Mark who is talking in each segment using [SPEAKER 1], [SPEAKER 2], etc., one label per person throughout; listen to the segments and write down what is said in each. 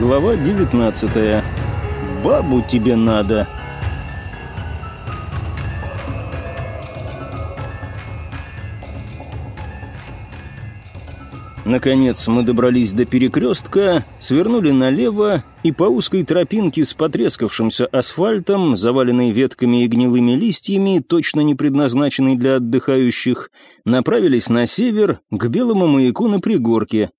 [SPEAKER 1] Глава 19. Бабу тебе надо. Наконец мы добрались до перекрестка, свернули налево и по узкой тропинке с потрескавшимся асфальтом, заваленной ветками и гнилыми листьями, точно не предназначенной для отдыхающих, направились на север, к белому маяку на пригорке.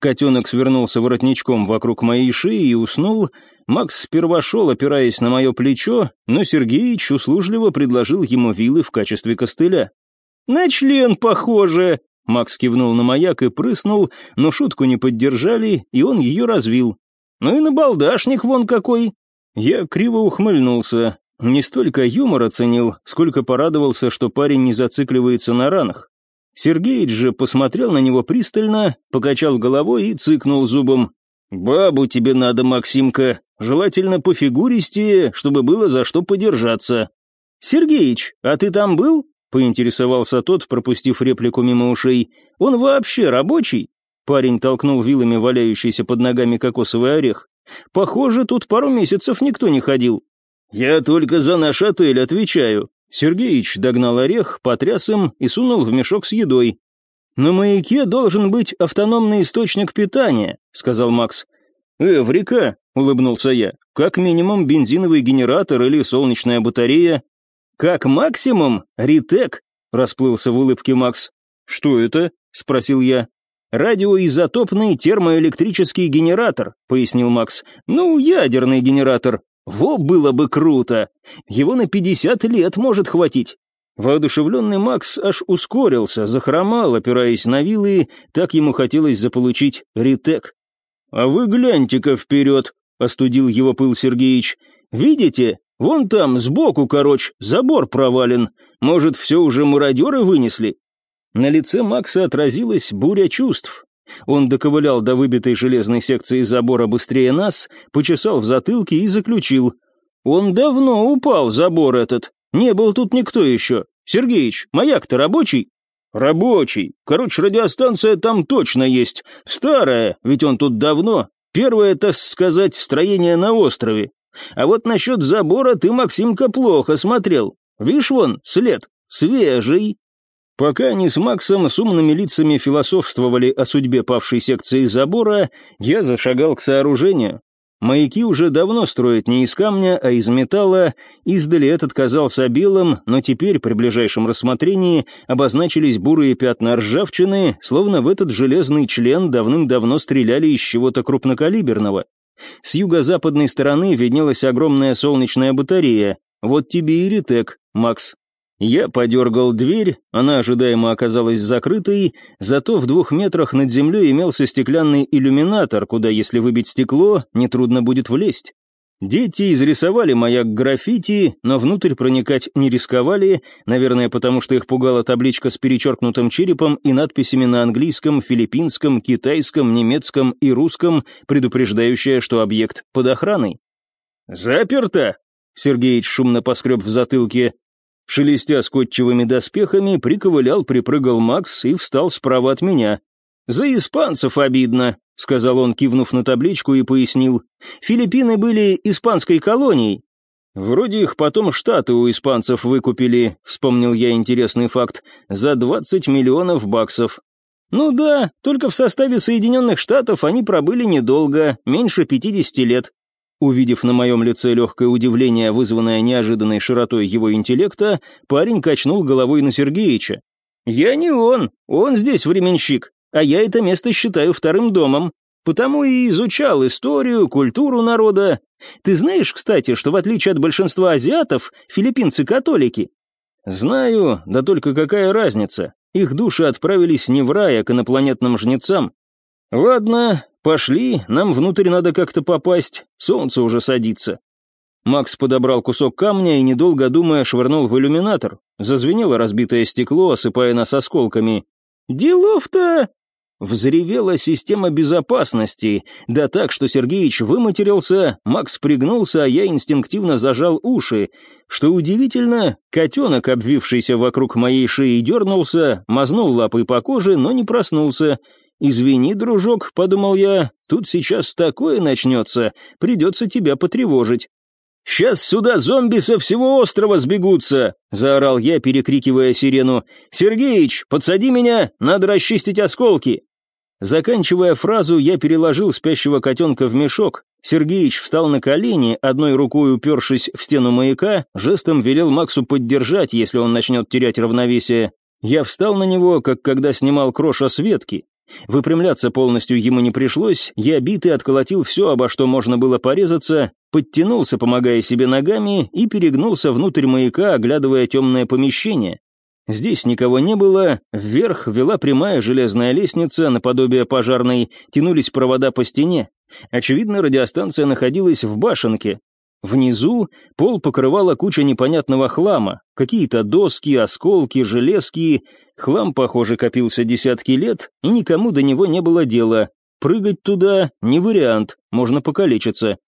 [SPEAKER 1] Котенок свернулся воротничком вокруг моей шеи и уснул. Макс сперва шел, опираясь на мое плечо, но Сергеич услужливо предложил ему вилы в качестве костыля. «На член похоже!» Макс кивнул на маяк и прыснул, но шутку не поддержали, и он ее развил. «Ну и на балдашник вон какой!» Я криво ухмыльнулся. Не столько юмор оценил, сколько порадовался, что парень не зацикливается на ранах. Сергеич же посмотрел на него пристально, покачал головой и цыкнул зубом. «Бабу тебе надо, Максимка, желательно по фигуристее, чтобы было за что подержаться». «Сергеич, а ты там был?» — поинтересовался тот, пропустив реплику мимо ушей. «Он вообще рабочий?» Парень толкнул вилами валяющийся под ногами кокосовый орех. «Похоже, тут пару месяцев никто не ходил». «Я только за наш отель отвечаю», Сергеич догнал орех, потряс им и сунул в мешок с едой. «На маяке должен быть автономный источник питания», — сказал Макс. «Эврика», — улыбнулся я, — «как минимум бензиновый генератор или солнечная батарея». «Как максимум ритек», — расплылся в улыбке Макс. «Что это?» — спросил я. «Радиоизотопный термоэлектрический генератор», — пояснил Макс. «Ну, ядерный генератор. Во было бы круто! Его на пятьдесят лет может хватить. Воодушевленный Макс аж ускорился, захромал, опираясь на вилы, так ему хотелось заполучить ритек. «А вы гляньте-ка вперед!» — остудил его пыл Сергеич. «Видите? Вон там, сбоку, короче, забор провален. Может, все уже мародеры вынесли?» На лице Макса отразилась буря чувств. Он доковылял до выбитой железной секции забора быстрее нас, почесал в затылке и заключил. «Он давно упал, забор этот. Не был тут никто еще. Сергеич, маяк-то рабочий?» «Рабочий. Короче, радиостанция там точно есть. Старая, ведь он тут давно. Первое, так сказать, строение на острове. А вот насчет забора ты, Максимка, плохо смотрел. Видишь вон, след, свежий. Пока они с Максом с умными лицами философствовали о судьбе павшей секции забора, я зашагал к сооружению. Маяки уже давно строят не из камня, а из металла, издали этот казался белым, но теперь при ближайшем рассмотрении обозначились бурые пятна ржавчины, словно в этот железный член давным-давно стреляли из чего-то крупнокалиберного. С юго-западной стороны виднелась огромная солнечная батарея. Вот тебе и ритек, Макс. Я подергал дверь, она ожидаемо оказалась закрытой, зато в двух метрах над землей имелся стеклянный иллюминатор, куда, если выбить стекло, нетрудно будет влезть. Дети изрисовали маяк граффити, но внутрь проникать не рисковали, наверное, потому что их пугала табличка с перечеркнутым черепом и надписями на английском, филиппинском, китайском, немецком и русском, предупреждающая, что объект под охраной. «Заперто!» — Сергеич шумно поскреб в затылке. Шелестя скотчевыми доспехами, приковылял, припрыгал Макс и встал справа от меня. «За испанцев обидно», — сказал он, кивнув на табличку и пояснил. «Филиппины были испанской колонией». «Вроде их потом штаты у испанцев выкупили», — вспомнил я интересный факт, «за 20 миллионов баксов». «Ну да, только в составе Соединенных Штатов они пробыли недолго, меньше 50 лет. Увидев на моем лице легкое удивление, вызванное неожиданной широтой его интеллекта, парень качнул головой на Сергеича. «Я не он, он здесь временщик, а я это место считаю вторым домом, потому и изучал историю, культуру народа. Ты знаешь, кстати, что в отличие от большинства азиатов, филиппинцы католики?» «Знаю, да только какая разница? Их души отправились не в рай, а к инопланетным жнецам. Ладно, «Пошли, нам внутрь надо как-то попасть, солнце уже садится». Макс подобрал кусок камня и, недолго думая, швырнул в иллюминатор. Зазвенело разбитое стекло, осыпая нас осколками. «Делов-то!» Взревела система безопасности, да так, что Сергеич выматерился, Макс пригнулся, а я инстинктивно зажал уши. Что удивительно, котенок, обвившийся вокруг моей шеи, дернулся, мазнул лапой по коже, но не проснулся. «Извини, дружок», — подумал я, — «тут сейчас такое начнется, придется тебя потревожить». «Сейчас сюда зомби со всего острова сбегутся!» — заорал я, перекрикивая сирену. «Сергеич, подсади меня, надо расчистить осколки!» Заканчивая фразу, я переложил спящего котенка в мешок. Сергеич встал на колени, одной рукой упершись в стену маяка, жестом велел Максу поддержать, если он начнет терять равновесие. Я встал на него, как когда снимал кроша с ветки. Выпрямляться полностью ему не пришлось, я битый отколотил все, обо что можно было порезаться, подтянулся, помогая себе ногами, и перегнулся внутрь маяка, оглядывая темное помещение. Здесь никого не было, вверх вела прямая железная лестница, наподобие пожарной, тянулись провода по стене. Очевидно, радиостанция находилась в башенке. Внизу пол покрывала куча непонятного хлама, какие-то доски, осколки, железки. Хлам, похоже, копился десятки лет, и никому до него не было дела. Прыгать туда не вариант, можно покалечиться.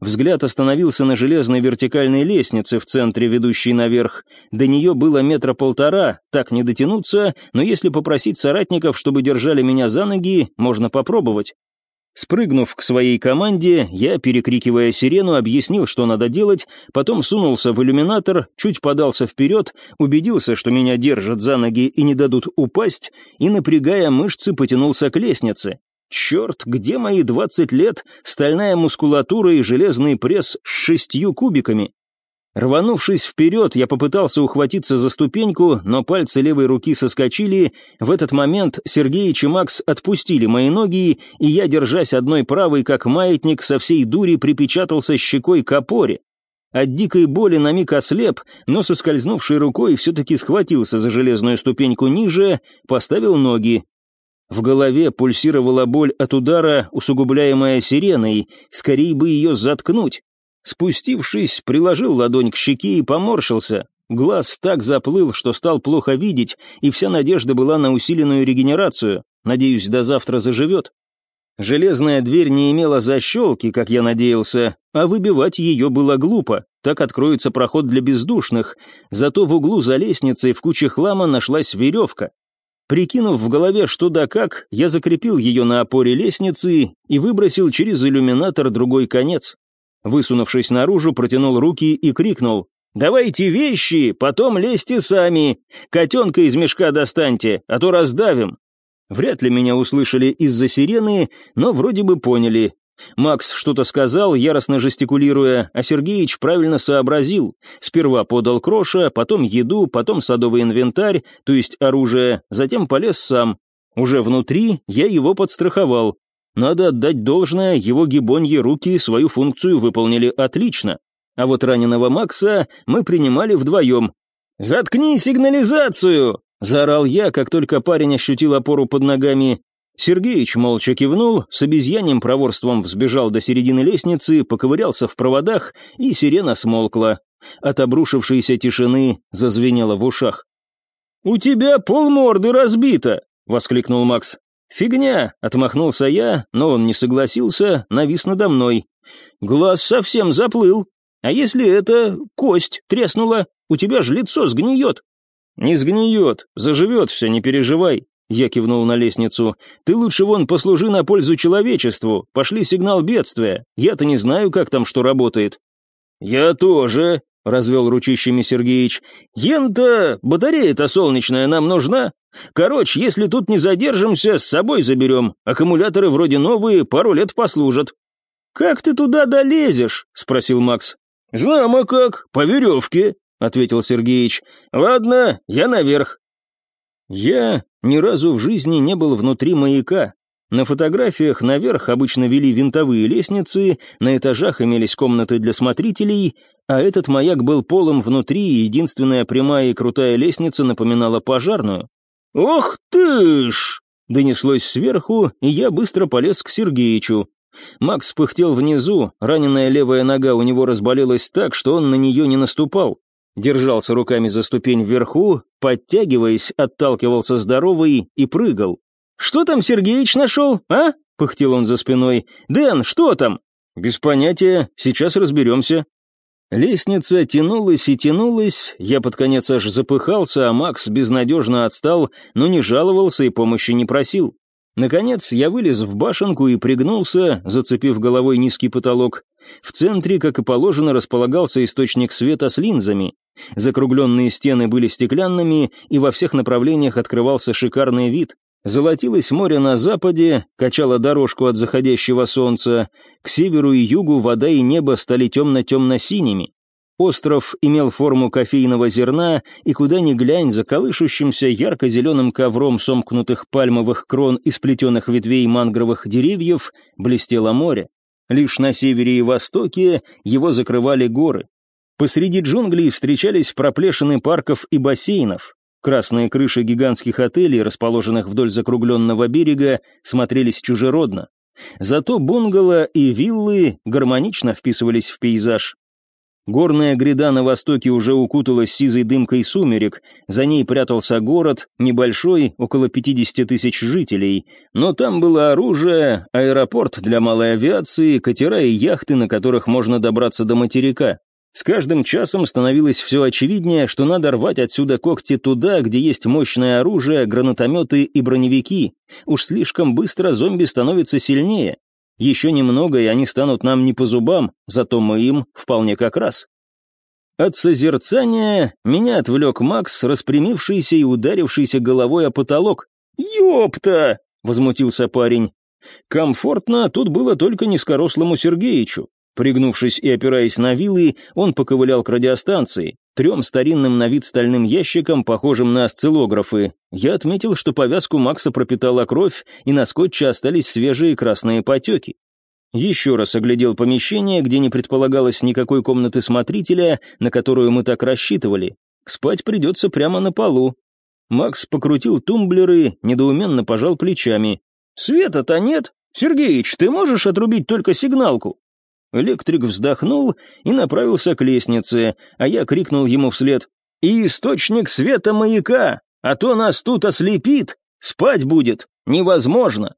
[SPEAKER 1] Взгляд остановился на железной вертикальной лестнице в центре, ведущей наверх. До нее было метра полтора, так не дотянуться, но если попросить соратников, чтобы держали меня за ноги, можно попробовать. Спрыгнув к своей команде, я, перекрикивая сирену, объяснил, что надо делать, потом сунулся в иллюминатор, чуть подался вперед, убедился, что меня держат за ноги и не дадут упасть, и, напрягая мышцы, потянулся к лестнице. Черт, где мои двадцать лет, стальная мускулатура и железный пресс с шестью кубиками? Рванувшись вперед, я попытался ухватиться за ступеньку, но пальцы левой руки соскочили. В этот момент Сергеич и Макс отпустили мои ноги, и я, держась одной правой, как маятник, со всей дури припечатался щекой к опоре. От дикой боли на миг ослеп, но соскользнувшей рукой все-таки схватился за железную ступеньку ниже, поставил ноги, в голове пульсировала боль от удара, усугубляемая сиреной, скорее бы ее заткнуть. Спустившись, приложил ладонь к щеке и поморщился. Глаз так заплыл, что стал плохо видеть, и вся надежда была на усиленную регенерацию. Надеюсь, до завтра заживет. Железная дверь не имела защелки, как я надеялся, а выбивать ее было глупо, так откроется проход для бездушных. Зато в углу за лестницей в куче хлама нашлась веревка. Прикинув в голове что да как, я закрепил ее на опоре лестницы и выбросил через иллюминатор другой конец. Высунувшись наружу, протянул руки и крикнул «Давайте вещи, потом лезьте сами! Котенка из мешка достаньте, а то раздавим!» Вряд ли меня услышали из-за сирены, но вроде бы поняли. Макс что-то сказал, яростно жестикулируя, а Сергеич правильно сообразил. Сперва подал кроша, потом еду, потом садовый инвентарь, то есть оружие, затем полез сам. Уже внутри я его подстраховал. Надо отдать должное, его гибоньи руки свою функцию выполнили отлично. А вот раненого Макса мы принимали вдвоем. «Заткни сигнализацию!» — заорал я, как только парень ощутил опору под ногами. Сергеич молча кивнул, с обезьяньим проворством взбежал до середины лестницы, поковырялся в проводах, и сирена смолкла. От обрушившейся тишины зазвенело в ушах. «У тебя полморды разбито!» — воскликнул Макс. «Фигня!» — отмахнулся я, но он не согласился, навис надо мной. «Глаз совсем заплыл. А если это кость треснула? У тебя же лицо сгниет». «Не сгниет, заживет все, не переживай. Я кивнул на лестницу. «Ты лучше вон послужи на пользу человечеству. Пошли сигнал бедствия. Я-то не знаю, как там что работает». «Я тоже», — развел ручищами Сергеич. «Ен-то батарея-то солнечная нам нужна. Короче, если тут не задержимся, с собой заберем. Аккумуляторы вроде новые, пару лет послужат». «Как ты туда долезешь?» — спросил Макс. «Знамо как, по веревке», — ответил Сергеич. «Ладно, я наверх». Я ни разу в жизни не был внутри маяка. На фотографиях наверх обычно вели винтовые лестницы, на этажах имелись комнаты для смотрителей, а этот маяк был полом внутри, и единственная прямая и крутая лестница напоминала пожарную. «Ох ты ж!» — донеслось сверху, и я быстро полез к Сергеичу. Макс пыхтел внизу, раненая левая нога у него разболелась так, что он на нее не наступал держался руками за ступень вверху, подтягиваясь, отталкивался здоровый и прыгал. «Что там Сергеич нашел, а?» — пыхтел он за спиной. «Дэн, что там?» «Без понятия, сейчас разберемся». Лестница тянулась и тянулась, я под конец аж запыхался, а Макс безнадежно отстал, но не жаловался и помощи не просил. Наконец, я вылез в башенку и пригнулся, зацепив головой низкий потолок. В центре, как и положено, располагался источник света с линзами. Закругленные стены были стеклянными, и во всех направлениях открывался шикарный вид. Золотилось море на западе, качало дорожку от заходящего солнца. К северу и югу вода и небо стали темно-темно-синими. Остров имел форму кофейного зерна, и куда ни глянь, за колышущимся ярко-зеленым ковром сомкнутых пальмовых крон и сплетенных ветвей мангровых деревьев блестело море. Лишь на севере и востоке его закрывали горы. Посреди джунглей встречались проплешины парков и бассейнов. Красные крыши гигантских отелей, расположенных вдоль закругленного берега, смотрелись чужеродно. Зато бунгало и виллы гармонично вписывались в пейзаж. Горная гряда на востоке уже укуталась сизой дымкой сумерек, за ней прятался город, небольшой, около 50 тысяч жителей, но там было оружие, аэропорт для малой авиации, катера и яхты, на которых можно добраться до материка. С каждым часом становилось все очевиднее, что надо рвать отсюда когти туда, где есть мощное оружие, гранатометы и броневики. Уж слишком быстро зомби становятся сильнее. Еще немного, и они станут нам не по зубам, зато мы им вполне как раз. От созерцания меня отвлек Макс, распрямившийся и ударившийся головой о потолок. «Ёпта!» — возмутился парень. Комфортно тут было только низкорослому Сергеичу. Пригнувшись и опираясь на вилы, он поковылял к радиостанции, трем старинным на вид стальным ящикам, похожим на осциллографы. Я отметил, что повязку Макса пропитала кровь, и на скотче остались свежие красные потеки. Еще раз оглядел помещение, где не предполагалось никакой комнаты смотрителя, на которую мы так рассчитывали. Спать придется прямо на полу. Макс покрутил тумблеры, недоуменно пожал плечами. «Света-то нет! Сергеич, ты можешь отрубить только сигналку?» Электрик вздохнул и направился к лестнице, а я крикнул ему вслед. «И источник света маяка, а то нас тут ослепит, спать будет невозможно!»